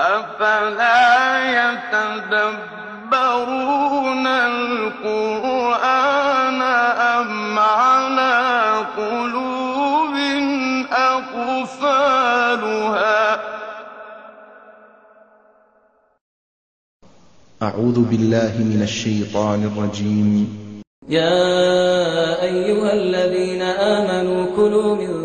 أفلا يتدبرون القرآن أم على قلوب أقفالها أعوذ بالله من الشيطان الرجيم يا أيها الذين آمنوا كلوا من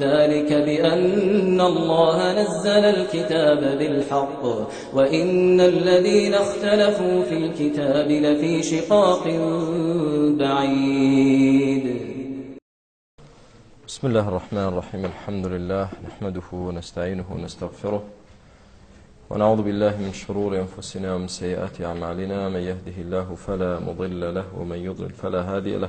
ذلك بأن الله نزل الكتاب بالحق وإن الذين اختلفوا في الكتاب لفي شقاق بعيد بسم الله الرحمن الرحيم الحمد لله نحمده ونستعينه ونستغفره ونعوذ بالله من شرور أنفسنا ومن سيئات أعمالنا من يهده الله فلا مضل له ومن يضلل فلا هادي له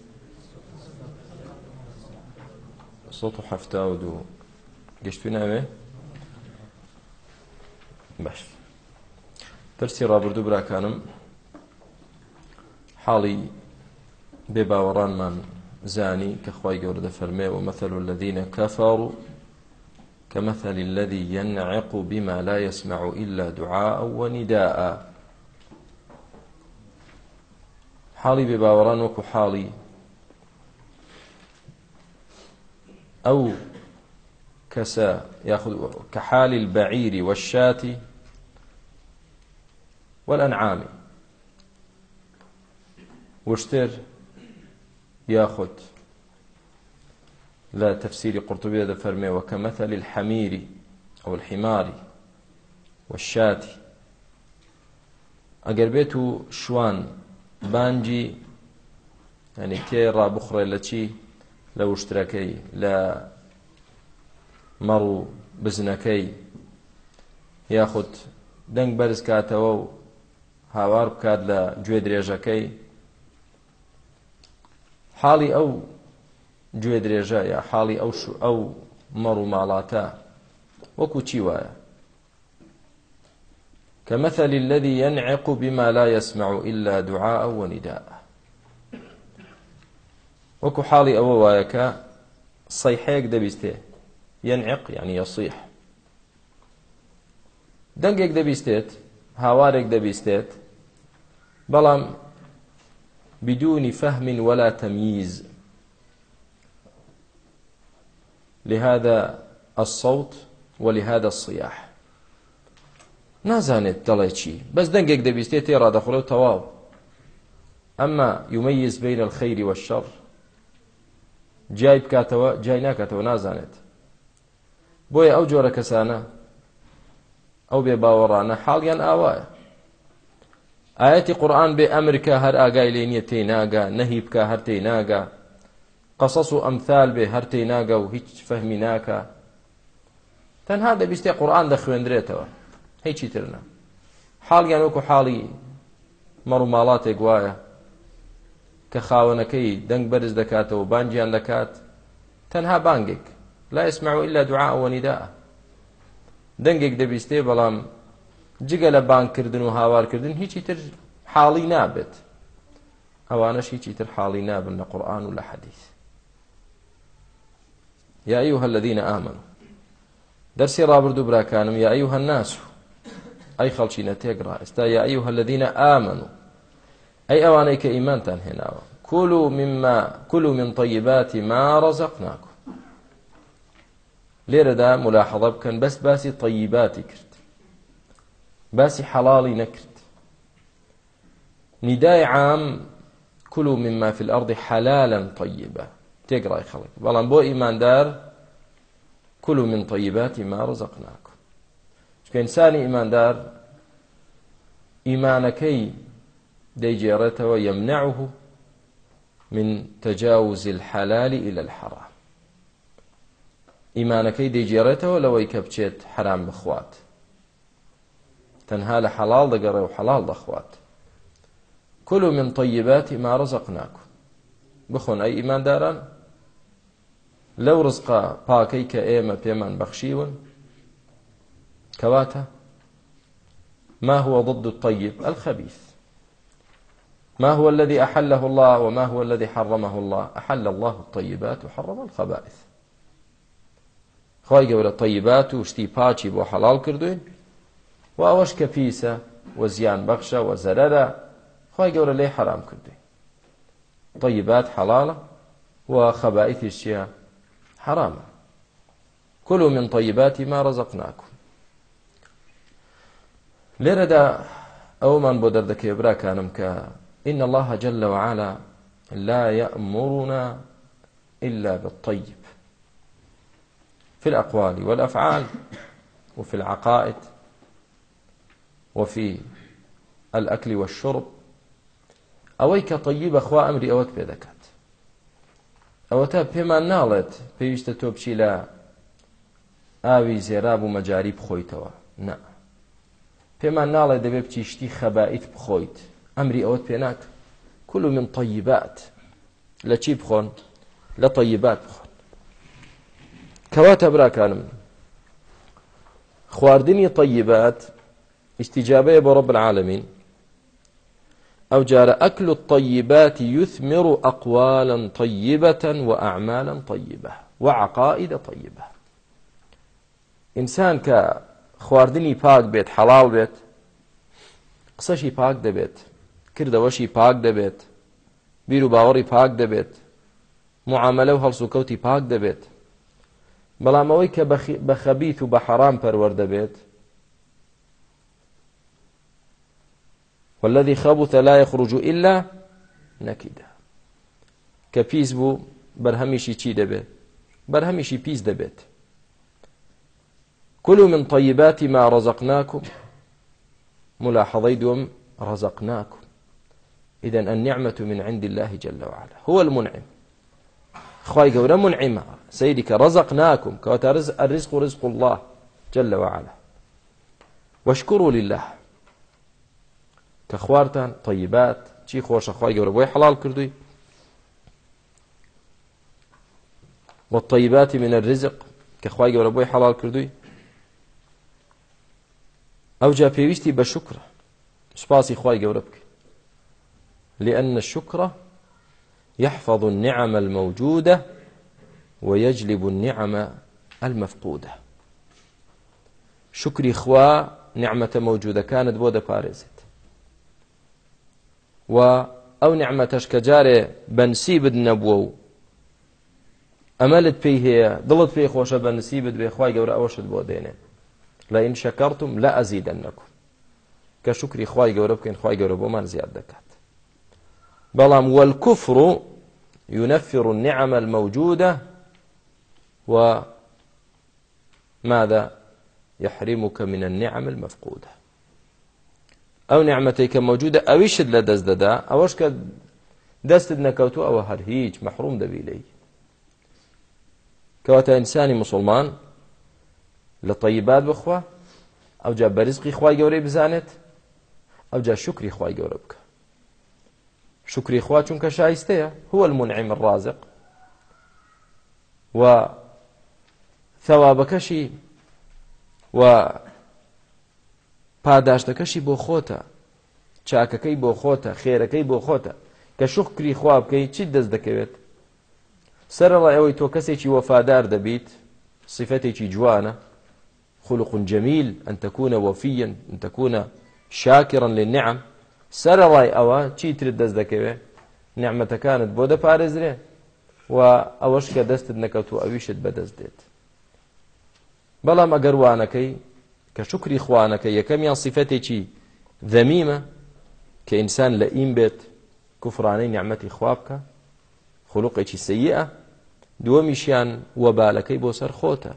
سەد و حەفتا و دوو گەشتوی ناوێ باش دەرسی ڕابردوو براکانم حاڵی بێ باوەڕانمان زانی کە خی گەورە دەفەرمێ و مەثل الذيینە کەفاڕ و كمثل الذي ينعق بما لا يسمع إلا دعاء ونداء حالي بباوران وكو حالي ئەو کەسە یاخود کە حالی البعیری والشاتی والأنعام وشتر ياخد لا تفسير قرطبي هذا فرمي وكمثل الحمير أو الحمار والشاة ئەگەر بێت و شوان بانجی ئەنی تێ ڕابخڕێ لە چی لە وشترەکەی لە مەڕ و بزنەکەی یاخود دەنگ بەرز کاتەوە و هاوار بکات لە گوێ درێژەکەی حاڵی ئەو گوێ درێژە یا حاڵی ئەو ئەو مەڕ و ماڵاتە وەکو چی وایە كمثل الذي ينعق بما لا يسمع إلا دعاء ونداء وەکو حاڵی ئەوە وایە کە سەیحەیەک دەبیستێ یەنعق یعنی یەسیح دەنگێک دەبیستێت هاوارێک دەبیستێت بەڵام بدون فهم ولا تمييز لهذا الصوت ولهذا الصياح نازانێت دەڵێ چی بەس دەنگێک دەبیستێت تێ ڕادەخڵێ و تەواو ئەمما يميز بين الخير والشر جیای بکاتەوە جای ناکاتەوە نازانێت بۆیە ئەو جۆرە کەسانە ئەو بێ باوەڕانە حاڵیان ئاوایە ئاەتی قورآن بێ ئەمریکا هەر ئاگای لێ نییە تێی ناگا نەهی بکە هەر تێی ناگا قەسەس و ئەمثال بێ هەر تێی ناگە و هیچ فەهمی ناکە تەنها دەبیستێ قورآن دەخوێندرێتەوە هیچی ترنا حاڵیان وەکو حاڵی مەڕوو ماڵاتێک وایە کە خاوەنەکەی دەنگ بەرز دەکاتەوە بانگیان دەکات تەنها بانگێک لا ئسمع إلا دوعاء وەنیدا دەنگێک دەبیستێ بەڵام جگە لە بانکردن و هاوارکردن هیچی تر حاڵی نابێت ئەوانەش هیچی تر حاڵی نابن لە قورآن و لە حەدیث يا أيها الذين آمنوا دەرسی ڕابردوو براکانم یا ئەیوهە ناس و ئەی خەڵچینە تێگرا ئێستا یا ئەیوهە لەدینە ئامن و أي أوانيك إيمان تنهنا كلوا مما كلوا من طيبات ما رزقناكم لێرەدا ملاحظە بکەن بەس باسی طیباتی کرد باسی حەڵاڵی نەکرد نیدای عام كلوا مما في الأرض حلالا طيبا تقرأي خلق بلان بو إيمان دار كلوا من طيبات ما رزقناكم شكو إنساني إيمان دار إيمانكي دەیجێڕێتەوە یەمنعه من تجاوز الحلال إلى الحرام ئیمانەکەی دەیجێڕێتەوە لەوەی کە بچێت حرام بخوات تەنها لە حەڵال دەگەڕێ و حەڵال دەخوات كلوا من طيبات ما رزقناكم بخۆن ئەی ئیمانداران لەو ڕزقا پاکەی کە ئێمە پێمان بەخشیون كواتا ما هو ضد الطيب الخبيث ما هو الذي أحله الله وما هو الذي حرمه الله أحل الله الطيبات وحرم الخبائث خی گەورە تەیبات و شتی پاچی بۆ حەڵال کردوین و ئەوەش کە پیسە و زیان بەخشە و زەرەرە خی گەورە لێ حرام کردوین طيبات حلاله وخبائث الشيء حراما كلوا من طيبات ما رزقناكم لێرەدا ئەومان بۆ دەردەکەێ براکانم کە إن الله جل وعلا لا يأمرنا إلا بالطيب في الأقوال والأفعال وفي العقائد وفي الأكل والشرب ئەوەی طيب أخوا أمري ئەمری ئەوەت پێ دەکات ئەوەتە پێمان ناڵێت پێویستە تۆ بچی لە ئاوی زێراب و مەجاری بخۆیتەوە نه پێمان ناڵێت دەبێ بچی شتی خەبائیت بخۆیت ئەمری ئەوەت پێ ناکە کل من طیبات لە چی بخۆن لە طیبات بخۆن کەواتە براکانم خواردنی طیبات استجابەیە بە ڕب العالمین ئەو جارە ئەکل الطیبات يثمر أقوالا طيبة وأعمالا طيبة وعقائد طيبة ئینسان کە خواردنی پاک بێت حەڵاو بێت قسەشی پاک دەبێت کردەوەشی پاک دەبێت بیر و باوەڕی پاک دەبێت معاملە و هەڵسو کەوتی پاک دەبێت بەڵام ئەوەی کە بە خەبیت و بە حەرام پەروەردەبێت والذي خبث لا يخرج إلا نكدا کە پیس بوو بەرهەمیشی چی دەبێت بەرهەمیشی پیس دەبێت كلوا من طيبات ما رزقناكم ملاحظي دوم رزقناكم إذا النعمة من عند الله جل وعلا هو المنعم خواي قولا منعمة سيدك رزقناكم كواتا رزق الرزق رزق الله جل وعلا واشكروا لله كخوارتان طيبات چی خۆشە خخوای گەورە بۆی حڵال کردووی والطيبات من الرزق كخواي گەورە بۆی حلال کردووی ئەو جا پێویستی بە شکرە سوپاسی خخوای گەورە بکە لأن الشكر يحفظ النعم الموجودة ويجلب النعم المفقودة شكري خوا نعمة موجودة كانت بودة بارزت و ئەو نعممەتەش کە جارێ بەنسی بد نەبووە و ئەمەلت پێی هەیە دڵت پێی خۆشە بەنسی بد بێخوای گەورە ئەوەشت بۆ دێنێ لە ئین شەکەڕتم لە ئەزیدەن نەکو کە شکری خی گەورە بکەین خی گەورە بۆمان زیاد دەکات بەڵام والكفر ينفر النعم الموجودة وماذا يحرمك من النعم المفقودة أو نعمتك موجودة أويشد لدز ددا أوش دەستت نەکەوتو ئەوە هەر هیچ مەحروم دەبی لی کەواتە ئینسانی مسلمان لە طیبات بخوا ئەوجا بەرزقی خوای گەورەی بزانێت ئەوجا شکری خوای گەورە بکە شکری خوا چونکە شایستەیە هو المنعم الرازق و ثەوابەکەشی و پاداشتەکەشی بۆ خۆتە چاکەکەی بۆ خۆتە خێرەکەی بۆ خۆتە کە شوخکری خوا بکەی چیت دەست دەکەوێت سەرڵای ئەوەی تۆ کەسێکی وەفادار دەبیت صفتێکی جوانە خلق جميل أن تكون وفيا أن تكون شاكرا للنعم سەرەڵای ئەوە چیترت دەست دەکەوێت نعممەتەکانت بۆ دەپارێزرێ و ئەوەش کە دەستت نەکەوت و ئەویشت بەدەست دێت بەڵام ئەگەر وانەکەی کە شکری خوانەکە یەکەمیان سیفەتێکی دەمیمە کە ئینسان لە ئیم بێت کوفرانەی نعممەتی خواب بکە خلوقێکی سەیە دووەمیشیان وەبالەکەی بۆ سەر خۆتە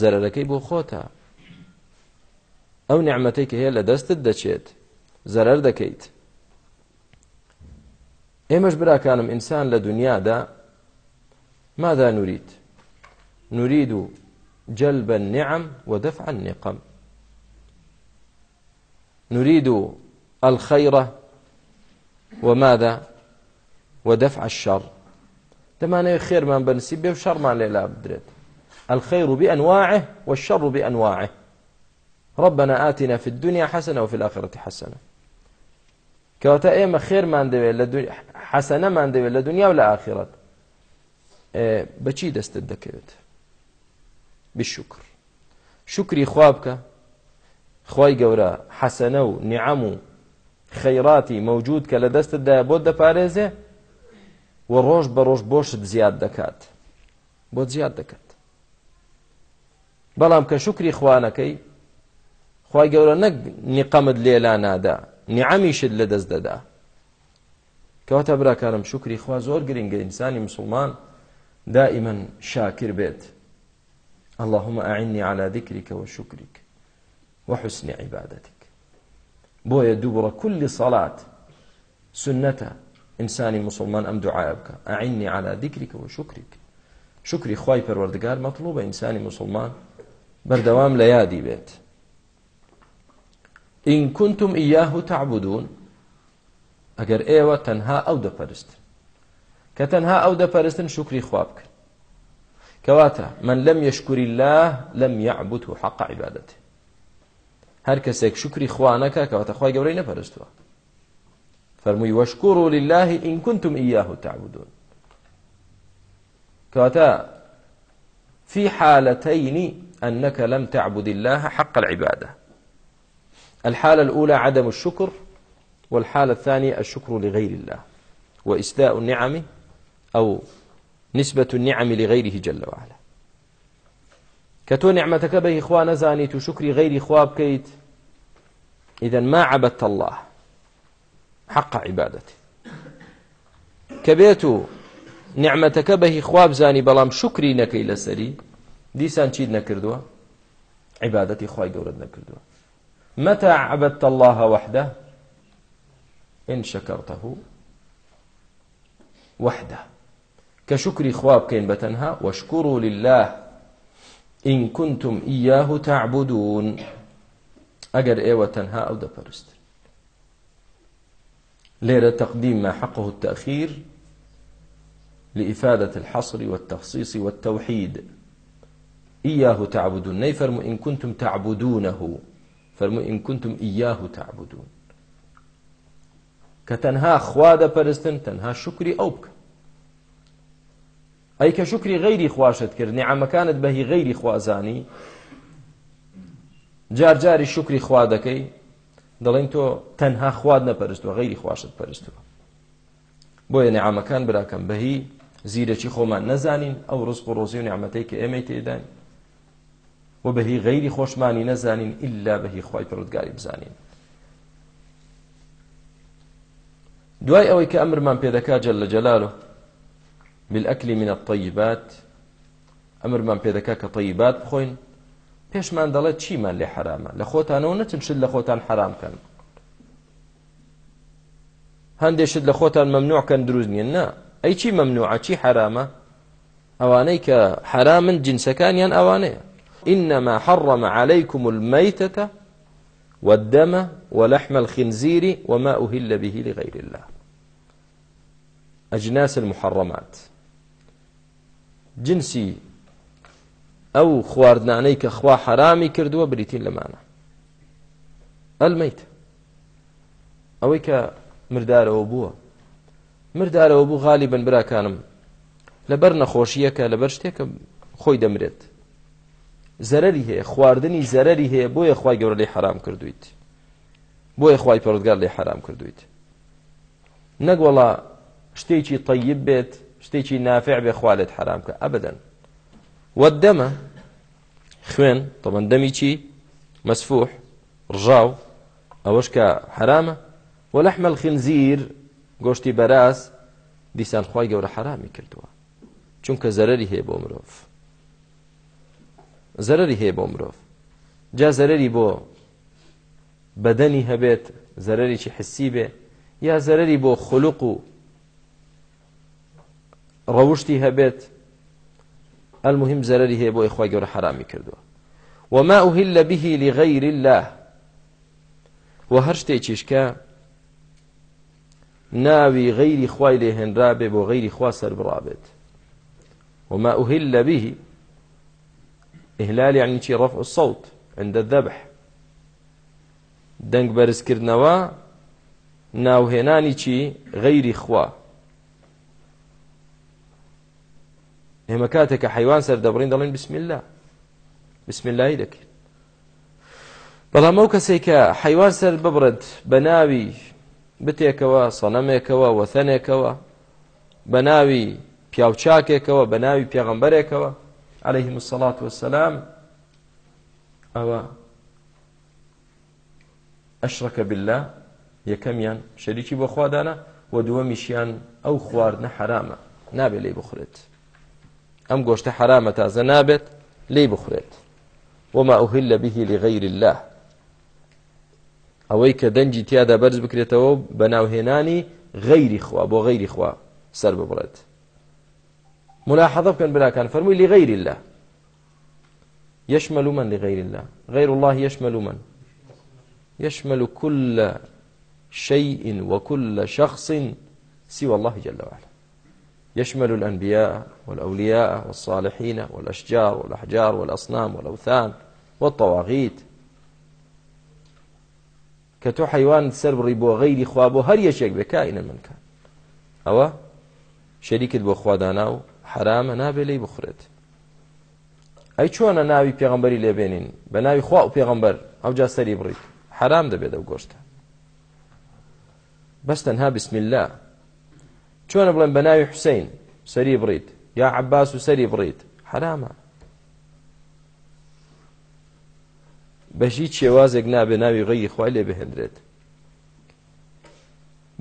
زەرەرەکەی بۆ خۆتە ئەو نعممەتەی کە هەیە لە دەستت دەچێت زەرەر دەکەیت ئێمەش براکانم ئینسان لە دنیادا مادا نوریت نورید و جلب النعم ودفع النقم نريد الخير وماذا ودفع الشر دمانا خير من بنسيب به وشر ما ليلى بدرت الخير بأنواعه والشر بأنواعه ربنا آتنا في الدنيا حسنة وفي الآخرة حسنة کەواتە ئێمە خێرمان دەوێت لە حەسەنەمان دەوێت لە دنیا و لە ئاخرەت بەچی دەستت دەکەوێت بشکر شکری خوا بکە خی گەورە حەسەنە و نیعەم و خەیراتی مەوجود کە لە دەستتدا بۆ دەپارێزێ و ڕۆژ بە ڕۆژ بۆشت زیاد دەکات بۆ زیاد دەکات بەڵام کە شکری خوانەکەی خی گەورە نەک نیقەمت لێلا نادا نیعەمیشت لە دەست دەدا کەواتە براکارم شکری خوا زۆر گرنگە ئینسانی مسلمان دائما شاکر بێت اللهم أعني على ذكرك وشكرك وحسن عبادتك بۆیە دووبڕە كل صلاة سنة إنساني مسلمان أم دعاء بك أعني على ذكرك وشكرك شكري خواي پەروەردگار مطلوبة إنساني مسلمان بەردەوام لە یادی بێت ئین کونتم ئیاه تعبدون ئەگەر ئێوە تەنها ئەو دەپەرستن کە تەنها ئەو دەپەرستن شکری خواب بکەن کەواتە من لەم یشکوری الله لەم یعبوت و حق عیبادەتی هەر کەسێک شکری خوانەکە کەواتە خی گەورەی نەپەرستووە فەرمووی وەشکور لله ئین کونتم ئیاه تعبدون كواتا في حالتين أنك لم تعبد الله حق العبادة الحالة الأولى عدم الشكر والحالة الثانية الشكر لغير الله وإسداء النعم أو نسبة النعم لغيره جل وعلا كتو نعمتك به إخوة نزاني تشكري غير إخوة بكيت إذا ما عبدت الله حق عبادته كبيتو نعمتك به إخوة بزاني بلام شكري نكي لسري ديسان شيد نكردوا عبادتي إخوة قورد نكردوا متى عبدت الله وحده إن شكرته وحده كشكر خواب كين بتنها واشكروا لله إن كنتم إياه تعبدون أجر إيوة تنها أو دبرست ليرة تقديم ما حقه التأخير لإفادة الحصر والتخصيص والتوحيد إياه تعبدون نيفرم إن كنتم تعبدونه فرمو إن كنتم إياه تعبدون كتنها خواد پرستن تنها شكري أو بك أي كشكري غيري خواشت كر نعم كانت بهي غيري خوازاني جار جاري شكري خوادكي دەڵێن تۆ تەنها خواد نەپەرستوە غیری خواشت پەرستوە بۆیە نعامەکان براکەم بەهی زیرەکی خۆمان نەزانین ئەو ڕست و ڕۆزی و نعممەەی کە ئێمە تێدانی و بەهی غەیری خۆشمانی نەزانین ئللا بەهی خی پرودگاری بزانین دوای ئەوەی کە ئەمرمان پێدەکا جل لە جەلالۆ بالأكل من الطيبات ئەمرمان پێدەکا کە طیبات بخۆین پێشمان دەڵێت چیمان لێ حرامە لە خۆتانەوە نەچن شت لە خۆتان حرامکەن هەندێشت لە خۆتان مەمنوعکەن دروست نیە نا ئەی چی مەمنوعە چی حرامە ئەوانەی کە حرامن جنسەکانیان ئەوانەیە إنما حرم عليكم الميتة والدم ولحم الخنزير وما أهل به لغير الله أجناس المحرمات جنسي أو خواردنانەی کە خوا حرامی کردووە بریتین لەمانە ئەلمەیت ئەوەی کە مردارەوە بووە مردارەوە بوو غالی بن براکانم لەبەر نەخۆشیەکە لەبەر شتێکە خۆی دەمرێت زەرەری هەیە خواردنی زەرەری هەیە بۆیە خی گەورە لێ حرام کردویت بۆیە خی پەرودگار لێ حرام کردویت نەگوڵا شتێکی تەیب بێت شتێکی نافع بێ خوالت حرام کە ئەبدەن وەدەمە خوێن تەبندەمی چی مەسفوح ڕژاو ئەوەش کە حرامە وەلەحمە الخنزیر گۆشتی بەراز دیسان خی گەورە حرامی کردووە چونکە زەرری هەیە بۆ مرۆڤ زەرری هەیە بۆ مرۆڤ جا زەرری بۆ بەدەنی هەبێت زەرریی حسی بێ یا زەرری بۆ خولوق و ڕەوشتی هەبێت المهم زەرری هەیە بۆ یخوای گەورە حرامی کردووە وما أهل به لغير الله وهر شتێکیش کە ناوی غیری خوای لێهێنرا بێ بۆ غیری خوا سەر بڕابێت وما أهل به إهلال يعني شي رفع الصوت عند الذبح دنگ بەرزکردنەوە ناوهێنانی چی غەیری خوا ئێمە کاتێککە حیوان سەردەبڕین دەڵێن بسم الله بسم اللهی دەکرد بەڵام ئەو کەسێک کە حیوان سەر ببرد بە ناوی بتێکەوە سەنەمێکەوە وەثەنێکەوە بە ناوی پیاوچاکێکەوە بە ناوی پێغەمبەرێکەوە عليهلهم السلاات وسلام ئەوە ئەشڕەکە بالله یەکەمیان شەریکی بۆ خوادانە و دووەمیشیان ئەو خواردنە حرامە نابێت لی بخورێت ئەم گۆشتە حرامە تازە نابێت لی بخورێت وما أهل به لغير الله ئەوەی کە دەنجی تیادا بەرز بکرێتەوە بە ناوهێنانی غەیری خوا بۆ غەیری خوا سەر ببڕێت ملاحظة بكن بلا كان فرمي لغير الله يشمل من لغير الله غير الله يشمل من يشمل كل شيء وكل شخص سوى الله جل وعلا يشمل الأنبياء والأولياء والصالحين والأشجار والأحجار والأصنام والأوثان والطواغيت کە تۆ حیوان سەرڕی بۆ غەیری خوا بۆ هەر یەشێک بکائینە منکە ئەوە شەریکت بۆ خوادانا و حرامە نابێ لی بخورێت ئەی چۆنە ناوی پێغمبەری لێبێنین بە ناوی خوا و پێغمبەر ئەو جا سەری بڕیت حرام دەبێت ئەو گۆشتە بەس تەنها بسم الله چۆنە بڵێن بە ناوی حوسین سەری بڕیت یا عباس و سەری بڕیت حرامە بەژی چێوازێک نابێ ناوی غەیی خوای لێ بهێنرێت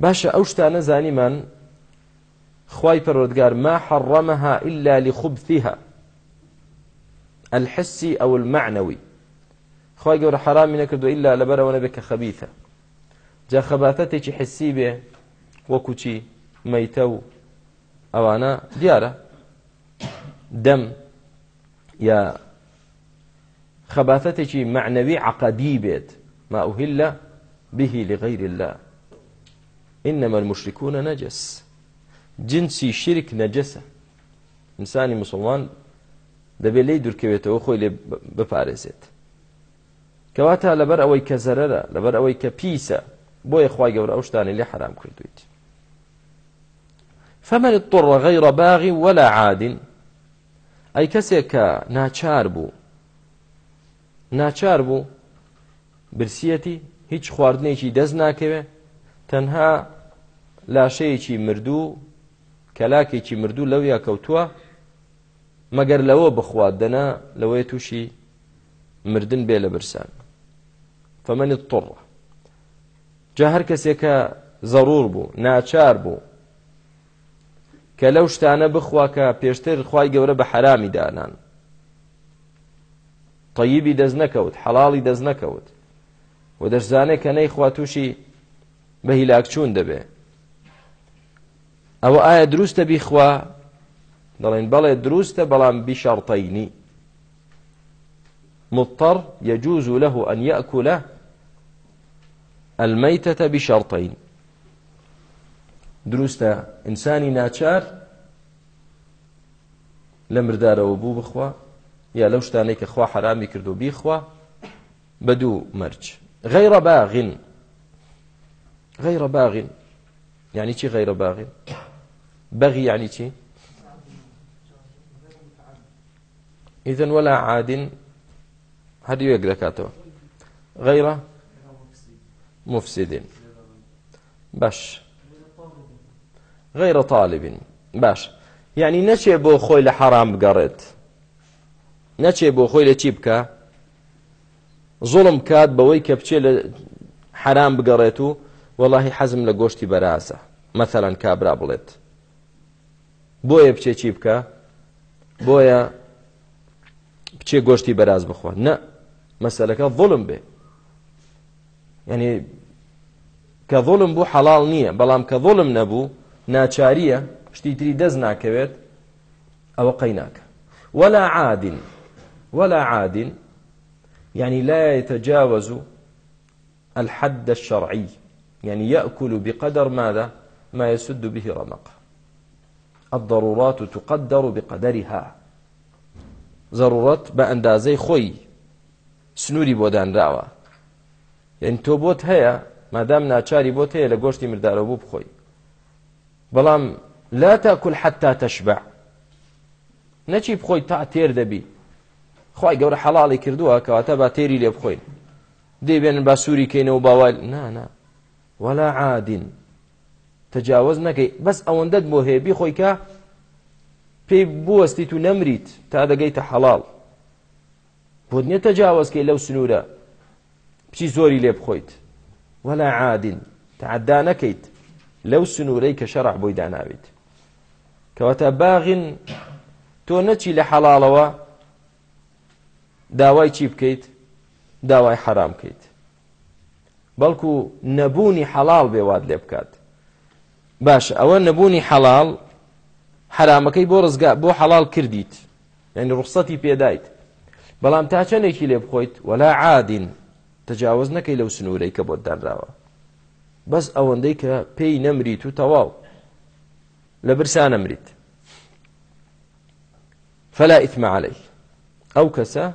باشە ئەو شتانە زانیمان خوای پەرۆردگار ما حرمها إلا لخبثها الحسي أو المعنوي خوای گەورە حرامی نەکردو إلا لەبەرەوە نەبێت کە خەبیتە جا خەباتەتێکی حسی بێ وەکوچی مەیتە و ئەوانە دیارە دەم یا خەباتەتێکی معنەوی عقدی بێت ما أهل به لغير الله إنما المشركون نجس جنسی شرک نەجەسە ئینسانی مسلمان دەبێت لی دوورکەوێتەوە خۆی لێ بپارێزێت کەواتە لەبەر ئەوەی کە زەرەرە لەبەر ئەوەی کە پیسە بۆیە خخوای گەورە ئەو شتانی لێ حرام کردویت فەمەل تۆڕە غەیڕە باغی وەلا عادین ئەی کەسێک کە ناچار بوو ناچار بوو برسیەتی هیچ خواردنێکی دەست ناکەوێ تەنها لاشەیەکی مردوو کەلاکێکی مردوو لەو یا کەوتووە مەگەر لەوە بخوادەنا لەوەی تووشی مردن بێ لە برسان فمەنی تڕ جا هەر کەسێکە زەڕور بوو ناچار بوو کە لەو شتانە بخوا کە پێشتر خی گەورە بە حرامی دانان طیبی دەست نەکەوت حەڵاڵی دەست نەکەوت و دەشزانێک کە نەیخوا تووشی بە هیلاکچوون دەبێت ئەوە ئایا دروستە بیخوا دەڵێن بەڵێ دروستە بەڵام بیشارتەینی مضطر يجوز له أن يأكل الميتة بشرطين دروستە ئینسانی ناچار لە مردارەوە بوو بخوا یا لەو شتانەی کە خوا حرامی کرد و بیخوا بە دوو مەرج غەیرە باغین غەیرە باغین یعنی چی غەیرە باغین بغي يعني شي إذن ولا عاد هدي يقدكاته غير مفسد باش غير طالب باش يعني نەچێ بۆ خۆی لە حرام بگەڕێت نەچێ بۆ خۆی لە چی بکە زۆڵم کات بەوەی کە بچێ لە حرام بگەڕێت و وەڵی حەزم لە گۆشتی بەرازە مەثلەن کابرا بڵێت بۆیە بچێ چی بکە بۆیە بچێ گۆشتی بەراز بخوا نە مەسلەکە ڤڵم بێ ینی کە ڤڵم بوو حەڵال نییە بەڵام کە ڤڵم نەبوو ناچاریە شتی تری دەست ناکەوێت ئەوە قەی ناکە ولا عادین ولا عادین يعني لا يتجاوز الحد الشرعي يعني يأكل بقدر ماذا ما يسد به رمقه الضرورات تقدر بقدرها ضرورت بە ئەندازەی خۆی سنووری بۆدانراوە یعنی تۆ بۆت هەیە مادام ناچاری بۆت هەیە لە گۆشتی مردارە بوو بخۆی بەڵام لا تاکل حتا تەشبع نەچی بخۆی تا تێر دەبی خی گەورە حەڵی کردووە کەواتە با تێری لێ بخۆین دەیبێن با سووری کەینەوە باوال نانا ولا عادین تەجاوز نەکەی بەس ئەوەندەت بۆ هێبی خۆی کە پێی بوەستیت و نەمریت تا دەگەیتە حەڵاڵ بۆ نیە تەجاوزکەی لەو سنوورە پچی زۆری لێ بخۆیت وەلا عادین تعدا نەکەیت لەو سنوورەی کە شەڕع بۆی داناویت کەواتە باغین تۆ نەچی لە حەڵاڵەوە داوای چی بکەیت داوای حرام بکەیت بەڵکو نەبوونی حەڵاڵ بێواد لێ بکات باش ئەوە نەبوونی حەڵال حرامەکەی بۆ ڕزگا بۆ حەڵال کردیت یعنی ڕوخسەتی پێدایت بەڵام تا چەندێکی لێ بخۆیت وەلا عادین تەجاوز نەکەی لەو سنوورەی کە بۆت دانراوە بەس ئەوەندەی کە پێی نەمریت و تەواو لە برسان نەمریت فەلا ئیتمە عليهەی ئەو کەسە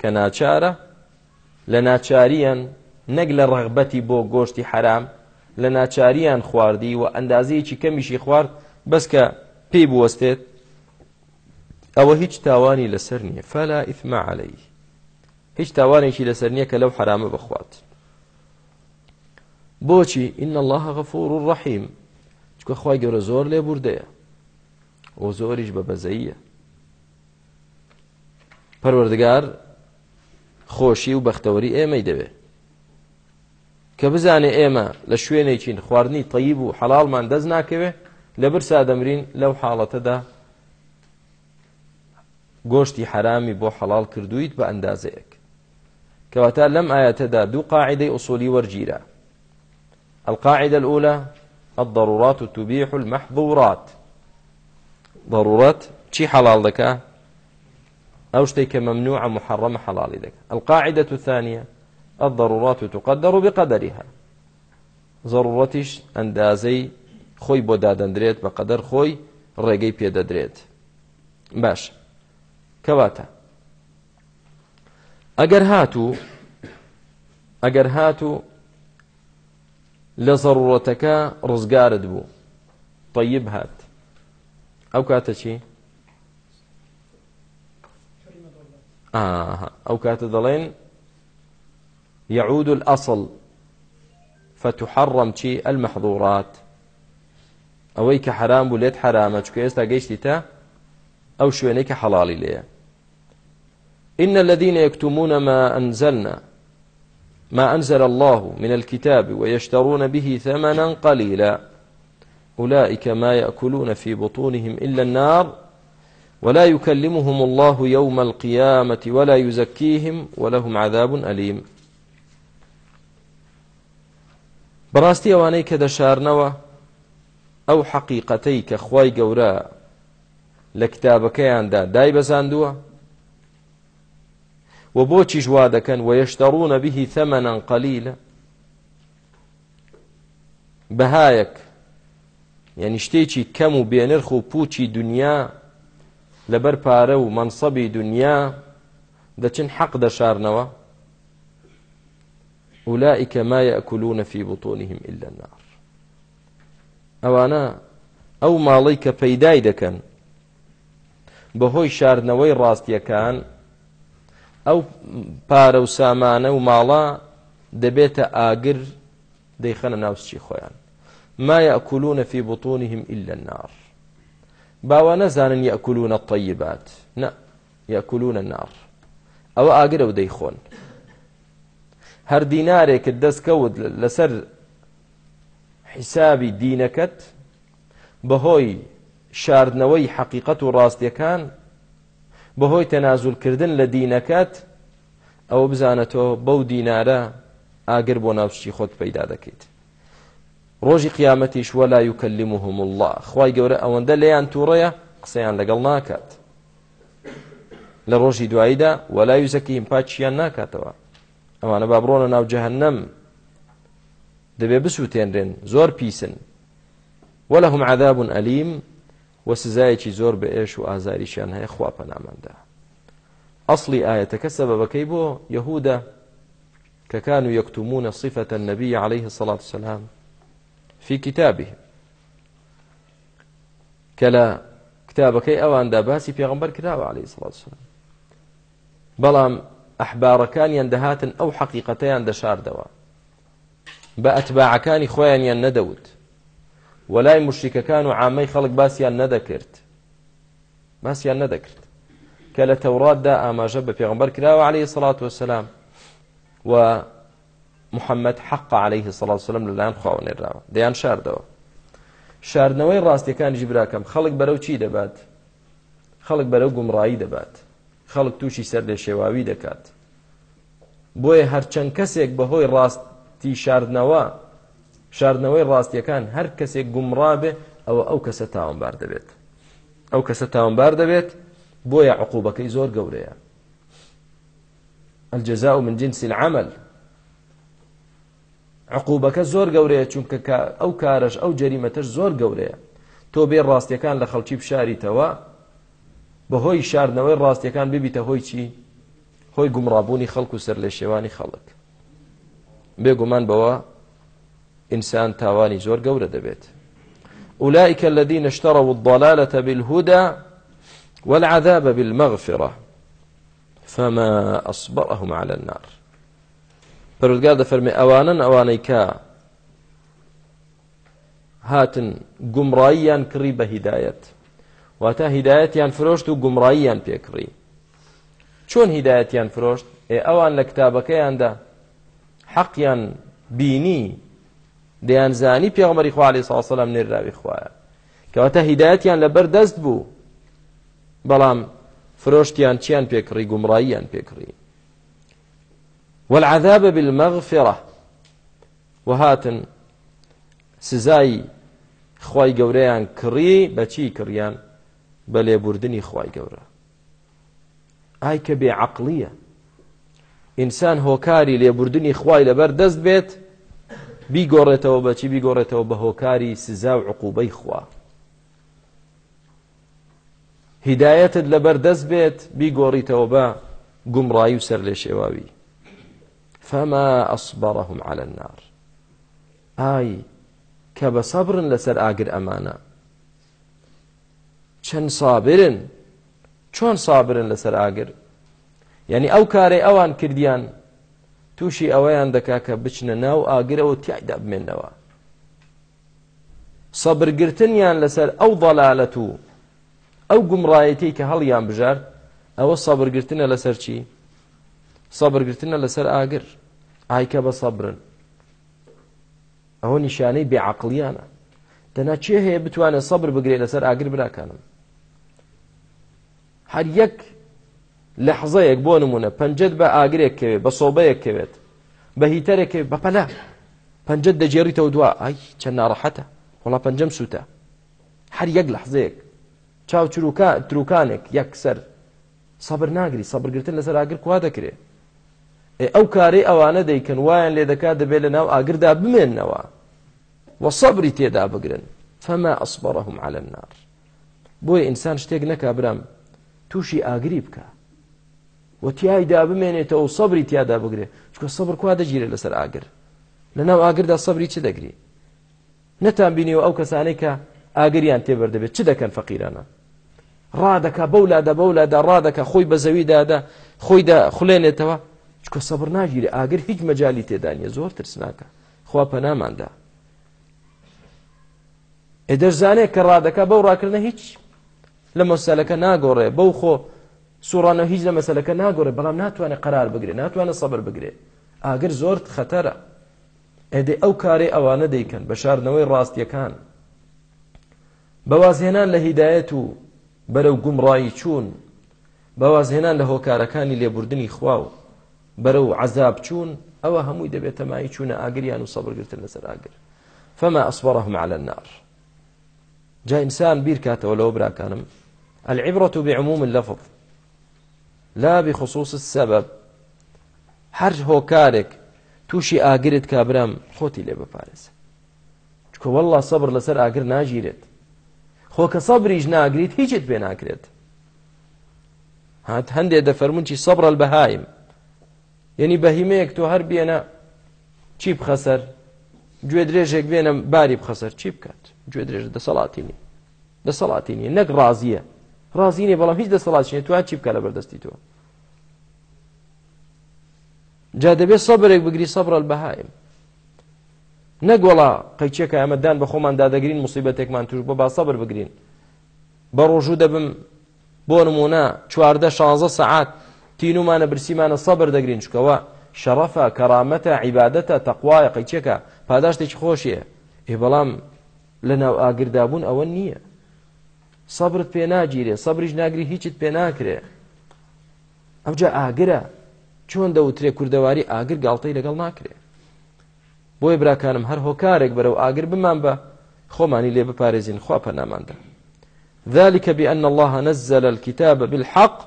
کە ناچارە لە ناچاریان نەک لە ڕغبەتی بۆ گۆشتی حرام لە ناچاریان خواردی و ئەندازەیەکی کەمیشی خوارد بەس کە پێی بوەستێت ئەوە هیچ تاوانی لەسەر نییە فەلا ئیثما علەی هیچ تاوانێکی لەسەر نییە کە لەو حرامە بخوات بۆچی ئین الله غەفور و ڕەحیم چکە خی گەورە زۆر لێ بوردەیە ئەو زۆریش بە بەزەیە پەروەردگار خۆشی و بەختەوەری ئێمەی دەوێت کە بزانێ ئێمە لە شوێنێکین خواردنی تەیب و حەڵالمان دەست ناکەوێ لە برسا دەمرین لەو حاڵەتەدا گۆشتی حرامی بۆ حەڵال کردویت بە ئەندازەیەک کەواتا لەم ئاەتەدا دوو قاعدەی ئوسولی وەرگیرە القاعدة الأولى الضرورات تبيح المحظورات ضرورات شي حلال دكا أو شتي كممنوع محرم حلال دكا القاعدة الثانية الضرورات تقدر بقدرها ضرورتش ئەندازەی خۆی بۆ دادەندرێت بە قەدەر خۆی ڕێگەی پێدەدرێت باش کەواتە ئەگەر هاتوو ئەگەر هاتوو لە زەڕوەتەکە ڕزگارت بوو طيب هات ئەو کاتە چی ئەو کاتە دەڵێن يعود الأصل فتحرم شي المحظورات ئەوەی کە حرام بوو لێت حرامە چکە ئێستا گەیشتی تا ئەو شوێنەی کە حەڵالی لێە إن الذين يكتمون ما أنزلنا ما أنزل الله من الكتاب ويشترون به ثمنا قليلا أولئك ما يأكلون في بطونهم إلا النار ولا يكلمهم الله يوم القيامة ولا يزكيهم ولهم عذاب أليم بەڕاستی ئەوانەی کە دەشارنەوە ئەو حەقیقەتەی کە خی گەورە لە کتابەکەیاندا دای بەزاندووە و بۆچی ژوا دەکەن و یشتەڕونە بیهی ثەمەەن قەلیلە بەهایەک یعنی شتێکی کەم و بێنرخ و پوچی دنیا لەبەر پارە و منسەبی دنیا دەچن حەق دەشارنەوە أولئك ما يأكلون في بطونهم إلا النار ئەوانە ئەو ماڵی کە پەیدای دەکەن بەهۆی شاردنەوەی ڕاستیەکان ئەو پارە و سامانە و ماڵە دەبێتە ئاگر دەیخەنە ناوچی خۆیان ما یاکولونە فی بطونهم إلا النار باوە نەزانن یاکولونە الطیبات نە یاکولونە النار ئەوە ئاگرە و دەیخۆن هەر دینارێکت دەستکەوت لەسەر حیسابی دینەکەت بەهۆی شاردنەوەی حەقیقەت و ڕاستیەکان بەهۆی تەنازولکردن لە دینەکەت ئەوە بزانە تۆ بەو دینارە ئاگر بۆ ناوچی خۆت پەیدا دەکەیت ڕۆژی قیامەتیش وەلا یوکەلیمهم الله خی گەورە ئەوەندە لەیان تووڕەیە قسەیان لەگەڵ ناکات لە ڕۆژی دواییدا وەلا یوزەکەیم پاچیان ناکاتەوە ئەمانە با بڕۆنە ناو جەهنەم دەبێ بسووتێنرێن زۆر پیسن وەلە هم عذابون ئەلیم و سزایەکی زۆر بە ئێش و ئازاریشیان هەیە خواپە نامەندا ئەسلی ئاەتەکە سەبەکەی بۆ یەهودە کە کان و یەکتومونە صفەتە نەبی عليه سڵات سلام في كتابه کە كتابك أوان دا باسی پێغمبەر کراوە عليه سڵات سلام بەڵام ئەحبارەکانیان دەهاتن ئەو حەقیقەتەیان دەشاردەوە بە ئەتباعەکانی خۆیانیان نەدەوت وەلای مشتیکەکان و عامەی خەڵک باسییان نەدەکرد باسییان نەدەکرد کە لە تەوراتدا ئاماژە بە پێغمبەر کراوە عليه سڵات وسلام و محەممەد حەق عليه سڵات وسلم لەلایەن خواوە نێراوە دەیان شاردەوە شاردنەوەی ڕاستیەکان جیبراکەم خەڵک بەرەو چی دەبات خەڵک بەرەو گومڕایی دەبات خەڵک تووشی سەر لە شێواوی دەکات بۆیە هەرچەند کەسێک بەهۆی ڕاستی شاردنەوە شاردنەوەی ڕاستیەکان هەر کەسێک گومڕابێ ئەوە ئەو کەسە تاوانبار دەبێت ئەو کەسە تاوانبار دەبێت بۆیە عقوبەکەی زۆر گەورەیە الجزاء من جنس العمل عقوبەکە زۆر گەورەیە چونکە ئەو کارش ئەو جەریمەتەش زۆر گەورەیە تۆ بێ ڕاستیەکان لە خەڵکی بشاریتەوە بەهۆی شاردنەوەی ڕاستیەکان ببیتە هۆی چی هۆی گومڕابوونی خەڵکو سەر لە شێوانی خەڵک بێگومان بەوە ئینسان تاوانی زۆر گەورە دەبێت أولئك الذين اشتروا الضلالة بالهدى والعذاب بالمغفرة فما أصبرهم على النار پەرودگار دەفەرمێ ئەوانن ئەوانەی کە هاتن گومڕاییان کڕی بە هیدایەت واتە هیدایەتیان فرۆشت و گومڕاییان پێکڕی چۆن هیدایەتیان فرۆشت ئەوان لە کتابەکەیاندا حەقیان بینی دەیانزانی پێغمەری خوالی ساسەلام نێراوی خوایە کەواتە هیدایەتیان لەبەر دەست بوو بەڵام فرۆشتیان چیان پێکڕی گومڕاییان پێکڕی والعذاب بالمغفرة وهاتن سزای خی گەورەیان کڕی بەچی کڕیان بە لێبوردنی خی گەورە ئای کە بێ عقلیە ئینسان هۆکاری لێبوردنی خی لەبەر دەست بێت بیگۆڕێتەوە بەچی بیگۆڕێتەوە بە هۆکاری سزا و عقوبەی خوا هیدایەتت لەبەر دەست بێت بیگۆڕیتەوە بە گومڕایی و سەر لێ شێواوی فما ئەسبارەهم على النار ئای کە بە سەبرن لەسەر ئاگر ئەمانە چەند سابرن چۆن سابرن لەسەر ئاگر یعنی ئەو کارەی ئەوان کردیان تووشی ئەوەیان دەکا کە بچنە ناو ئاگرەوە تیایدا بمێنەوە سەبرگرتنیان لەسەر ئەو دەلالەت و ئەو گومڕایەتی کە هەڵیان بژار ئەوە سەبرگرتنە لەسەر چی سەبرگرتنە لەسەر ئاگر ئایکە بە سەبرن ئەوە نیشانەی بێعقلیانە دەنا چێ هەیە بتوانێت سەبر بگرێت لەسەر ئاگر براکانم هەر یەک لە حزەیەک بۆ نمونە پەنجەت بە ئاگرێکەوێت بە سۆبەیەکەوێت بە هیتەرێکەوێت بە پەلە پەنجەت دەجێڕیتەوە دووە ئای چەند ناڕەحەتە وڵا پەنجەم سووتە هەر یەک لە حزەیەک چاو تروکانێک یەکسەر سەبر ناگری سەبرگرتن لەسەر ئاگر کوا دەکرێت ئەو کارەی ئەوانە دەیکەن وایان لێ دەکات دەبێت لە ناو ئاگردا بمێننەوە وە سەبری تێدا بگرن فەما ئەسبڕەهم على النار بۆی ئینسان شتێک نەکا برام تووشی ئاگری بکە وتیایدا بمێنێتەوە سەبری تیادا بگرێ چکە سەبر کوا دەگیرێ لەسەر ئاگر لەناو ئاگردا سەبری چ دەگری نەتان بینیەوە ئەو کەسانەی کە ئاگریان تێبەردەبێت چ دەکەن فەقیرانە ڕادەکە بەولادا بەولادا ڕادەکە خۆی بە زەویدادا خۆیدا خولێنێتەوە چکە سەبر ناگیری ئاگر هیچ مەجای تێدانە زۆر ترسناکە خوا پەناماندا ئێدەرزانێت کە ڕادەکە بەو ڕاکردە هیچ لە مەسەلەکە ناگۆڕێ بەو خۆ سوورانە هیچ لە مەسلەکە ناگۆڕێ بەڵام ناتوانێت قرار بگرێت ناتوانە سەبر بگرێت ئاگر زۆر خەتەرە ئێدە ئەو کارێ ئەوانە دەیکەن بە شاردنەوەی ڕاستیەکان بەوازهێنان لە هیدایەت و بەرەو گومڕایی چوون بەوازهێنان لە هۆکارەکانی لێبوردنی خوا و بەرەو عذاب چوون ئەوە هەمووی دەبێتە مای چوونە ئاگریان و سەبرگرتن لەسەر ئاگر فما ئەسوەڕەهم على النار جا ئینسان بیرکاتەوە لەوە براکانم العبرة بعموم اللفظ لا بخصوص السبب هەر هۆکارێک تووشی ئاگرت کابرام خۆتی لێ بپارێز چکە وەڵا سەبر لەسەر ئاگر ناگیرێت خۆ کە سەبریش ناگریت هیچت پێ ناکرێت هات هەندێ دەفەرمونچی سەبرە بەهایم یعنی بەهیمەیەک تۆ هەر بێنە چی بخەسەر گوێ درێژێک بێنە باری بخەسەر چی بکات گوێ درێژ دەسەڵاتی نی دەسەڵاتی نیە نەک ڕازیە ڕازینێ بەڵام هیچ دەسەڵاتشیێت توان چی بکە لە بەردەستی تۆ جا دەبێت سەبرێک بگری سەبرە بەهایم نەگوڵا قەیچێکە ئەمەدان بە خۆمان دادەگرین مسیبەتێکمان توش بە با سەبر بگرین بە ڕۆژوو دەبم بۆ نمونە چواردە شانزە سعات تینومانە برسیمانە سەبر دەگرین چکەوە شەڕەفە کەرامەتە عیباەتە تەقوایە قەیچێکە پاداشتێکی خۆشیە ئێ بەڵام لە ناو ئاگردابوون ئەوە نییە سەبرت پێ ناگیرێ سەبریش ناگری هیچت پێ ناکرێ ئەوجا ئاگرە چۆن دەوترێ کوردەواری ئاگر گاڵتەی لەگەڵ ناکرێ بۆی براکانم هەر هۆکارێک بەرەو ئاگر بمان بە خۆمانی لێ بپارێزین خوا پەناماندا ذلك بأن الله نزل الكتاب بالحق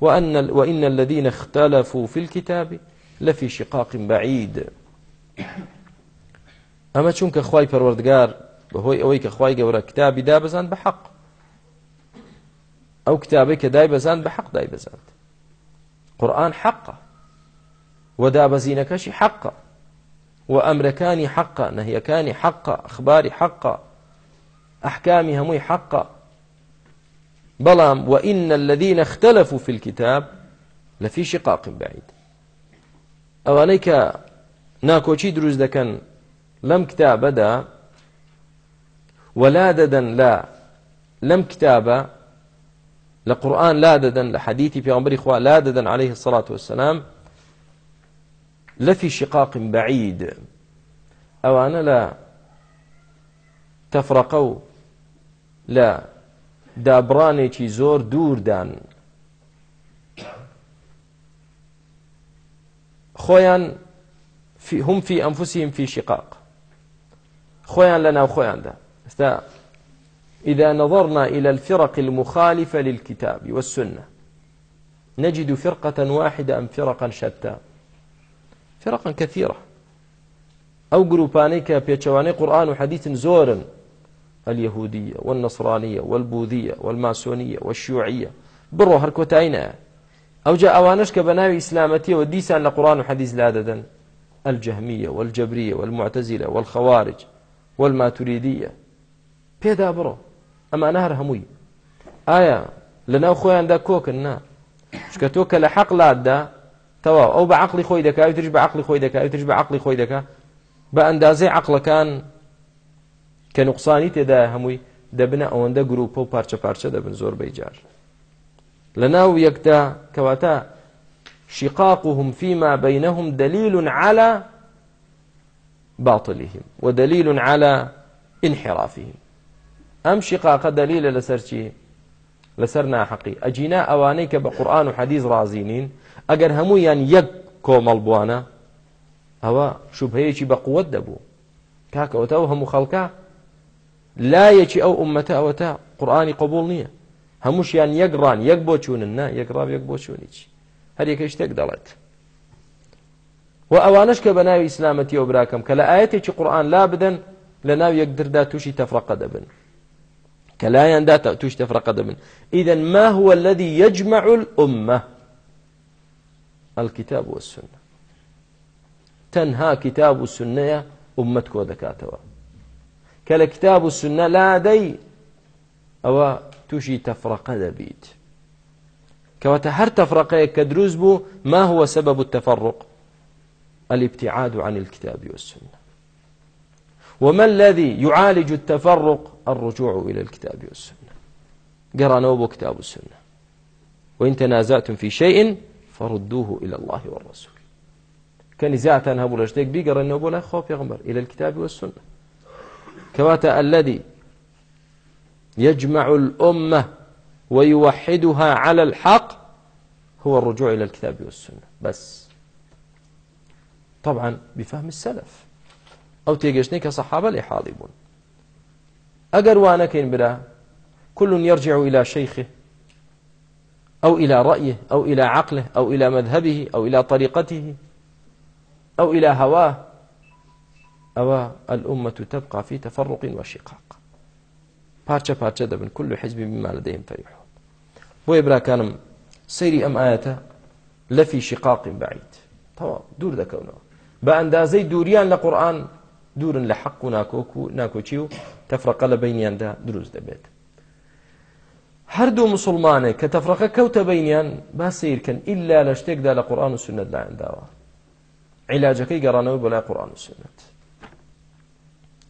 وأن, وإن الذين اختلفوا في الكتاب لفي شقاق بعيد ئەمە چونکە خی پەروەردگار بەهۆی ئەوەی کە خی گەورە کتابی دابزان بە حەق ئەو کتابەی کە دای بەزاند بە حەق دای بەزاند قورآن حەقە وەدابەزینەکەشی حەقە و ئەمرەکانی حەقە نەهیەکانی حەقە ئەخباری حەقە ئەحکامی هەمووی حەقە بەڵام وئین الذين اختلفوا في الكتاب لفي شقاق بعيد ئەوانەی کە ناکۆچی دروست دەکەن لەم کتابەدا وەلا دەدەن لە لەم کتابە لە قورآن لا دەدەن لە حەدیتی پێغمبەری خوا لا دەدەن عليه الصلاة والسلام لە في شقاق بعيد ئەوانە لە تەفرەقە و لە دابڕانێکی زۆر دووردان خۆیان هم في أنفسهم في شقاق خۆیان لە ناو خۆیاندا ئستا إذا نظرنا إلى الفرق المخالفة للكتاب والسنة نجد فرقة واحدة أم فرقا شتى فرقا كثيرة أو جروبانيك بيتشواني قرآن وحديث زورا اليهودية والنصرانية والبوذية والماسونية والشيوعية بڕۆ هەرکۆتاییە ئەوجا ئەوانش کە بە ناوی ئیسلامەتیەوە دیسان لە قورآن و حەدیز لا دەدەن الجەهمیە والجبریە والمعتەزیلە والخەوارج والماتوریدیە پێدا بڕۆ ئەمانە هەر هەمووی ئایا لەناو خۆیاندا کۆکن نا شکە تۆ کە لە حەقلاتدا تەواو ئەو بە عقلی خۆی دەکاوی ترش بە عقلی خۆی دەکاوی ترش بە عقلی خۆی دەکا بە ئەندازەی عقلەکان کە نوقسانی تێدایە هەمووی دەبنە ئەوەندە گرروپە و پارچە پارچە دەبن زۆر بەیجار لە ناو یەکدا کەواتە شقاقهم فيما بينهم دليل على باطلهم ودليل على انحرافهم ئەم شقاقە دلیلە لەسەر چی لەسەر ناحقی ئەجینا ئەوانەی کە بە قورآن و حەدیز ڕازینین ئەگەر هەمویان یەک کۆمەڵ بووانە ئەوە شوبهەیەکی بە قوت دەبوو کاکەوتەوە هەموو خەڵکە لایەکی ئەو ئومەتە ئەوەتە قورآانی قبول نییە هەمووشیان یەک ڕان یەک بۆ چوونن نا یەکڕاب یەک بۆ چوونیچ هەرێکە شتێک دەڵێت و ئەوانش کە بە ناوی ئیسلامەتی ئەو براکەم کە لە ئاەتێکی قورآان لا بدەن لە ناو یەک دردا تووشی تەفرەقە دەبن كلا داتا توش تفرق دمن إذا ما هو الذي يجمع الأمة الكتاب والسنة تەنها کتاب و سنەیە عمت کۆ دەکاتەوە کە لە کتاب و سنە لادەی ئەوە تووشی تەفرەقە دەبیت کەواتە هەر تەفرەقەیە کە دروست بوو ما هو سبب التفرق الابتعاد عن الكتاب والسنة وما الذي يعالج التفرق الرجوع إلى الكتاب والسنة قرأنا بو كتاب السنة وإن تنازعتم في شيء فردوه إلى الله والرسول كان نزاعتان هبو لشتك بي قرأنا بو لا خوف يغمر إلى الكتاب والسنة كواتا الذي يجمع الأمة ويوحدها على الحق هو الرجوع إلى الكتاب والسنة بس طبعا بفهم السلف ئەو تێگەشتنی کە سەحابە لێ حاڵی بوون ئەگەر وانەکەین برا كل يرجع إلى شيخه أو إلى رأيه أو إلى عقله أو إلى مذهبه أو إلى طريقته أو إلى هواه أو الأمة تبقى في تفرق وشقاق بارشة بارشة دبن كل حزب بما لديهم فرحون بو إبرا كانم سيري أم آياته لفي شقاق بعيد طبعا دور ذا كونه بأندازي دوريان لقرآن دوورن لە حەق و ناکۆک و ناکۆچی و تەفرەقە لە بینیاندا دروست دەبێت هەردوو مسلمانێک کە تەفرەقە کەوتە بینیان با سیرکن ئللا لە شتێکدا لە قورآن و سنت لاینداوە عیلاجەکەی گەڕانەوە بۆ لای قورآن و سنت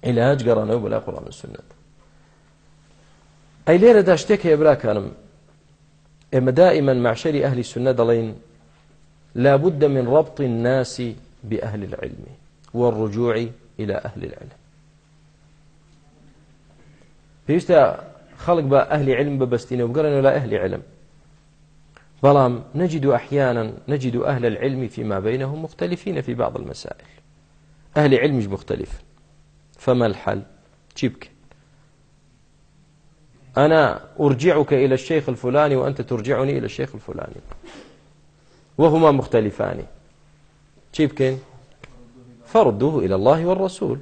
عیلاج گەڕانەوە بۆ لای قورآن و سنت ئەی لێرەدا شتێک هێبراکانم ئێمە دائما معشری ئەهلی سنە دەڵێن لابد من ربط الناس بأهل العلم والرجوع إلى أهل العلم پێویستە خەڵک بە ئەهلی علم ببەستینە وگەڕێنەوە لە ئەهلی علم بەڵام نجد أحيانا نجد أهل العلم فيما بينهم مختلفين في بعض المسائل أهل علم مختلف فما الحل تشيبك أنا أرجعك إلى الشيخ الفلاني وأنت ترجعني إلى الشيخ الفلاني وهما مختلفان تشيبكين فردوه إلى الله والرسول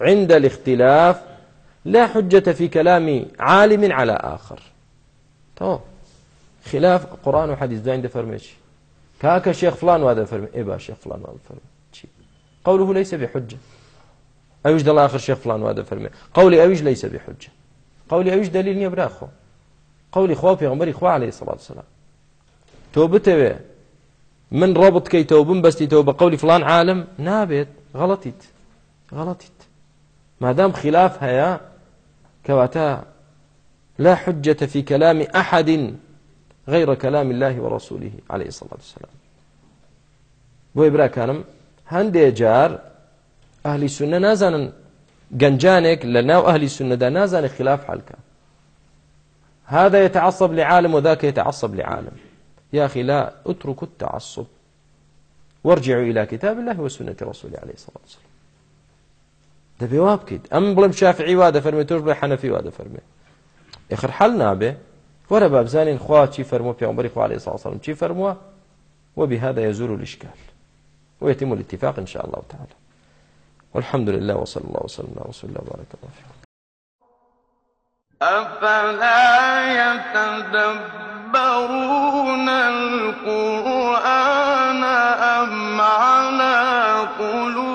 عند الاختلاف لا حجة في كلام عالم على آخر تمام خلاف قرآن وحديث دوين دفرميش كاك شيخ فلان وهذا فرمي إبا شيخ فلان وهذا فرمي قوله ليس بحجة أوج دل آخر شيخ فلان وهذا فرمي قولي أوج ليس بحجة قولي أوج دليل يبراخو قولي خواه في عمري خواه عليه الصلاة والسلام تو بتوي من ڕۆ بکەیتەوە بمبەستیتەوە بە قولی فلان عالم نابێت غەڵەتیت غەڵەتیت مادام خلاف هەیە کەواتە لا حجة في كلام أحد غير كلام الله ورسوله عليه الصلاة والسلام بۆ برا کانم هەندێ جار ئەهلی سونە نازانن گەنجانێک لە ناو ئەهلی سونەدا نازانێت خلاف حلکە هذا يتعصب لعالم وذاك يتعصب لعالم يا أخي لا اترك التعصب وارجعوا إلى كتاب الله وسنة رسوله عليه الصلاة والسلام دەبێ وا بکەیت ئەم بڵم شافعی وا دەفەرمێت تۆش بڵێ حەنەفی وا دەفەرمێ ئێخر حەل نابێ وەرە با بزانین خوا چی فەرمو پێمبەری خوا عليه الصلاة والسلام چی فەرمووە وبهذا يزول الإشكال ويتم الاتفاق إن شاء الله تعالى والحمد لله وصلى الله وسلم على رسول الله وبارك الله فيكم أفلا يتدبر يَدَّبَّرُونَ الْقُرْآنَ أَمْ عَلَىٰ قُلُوبٍ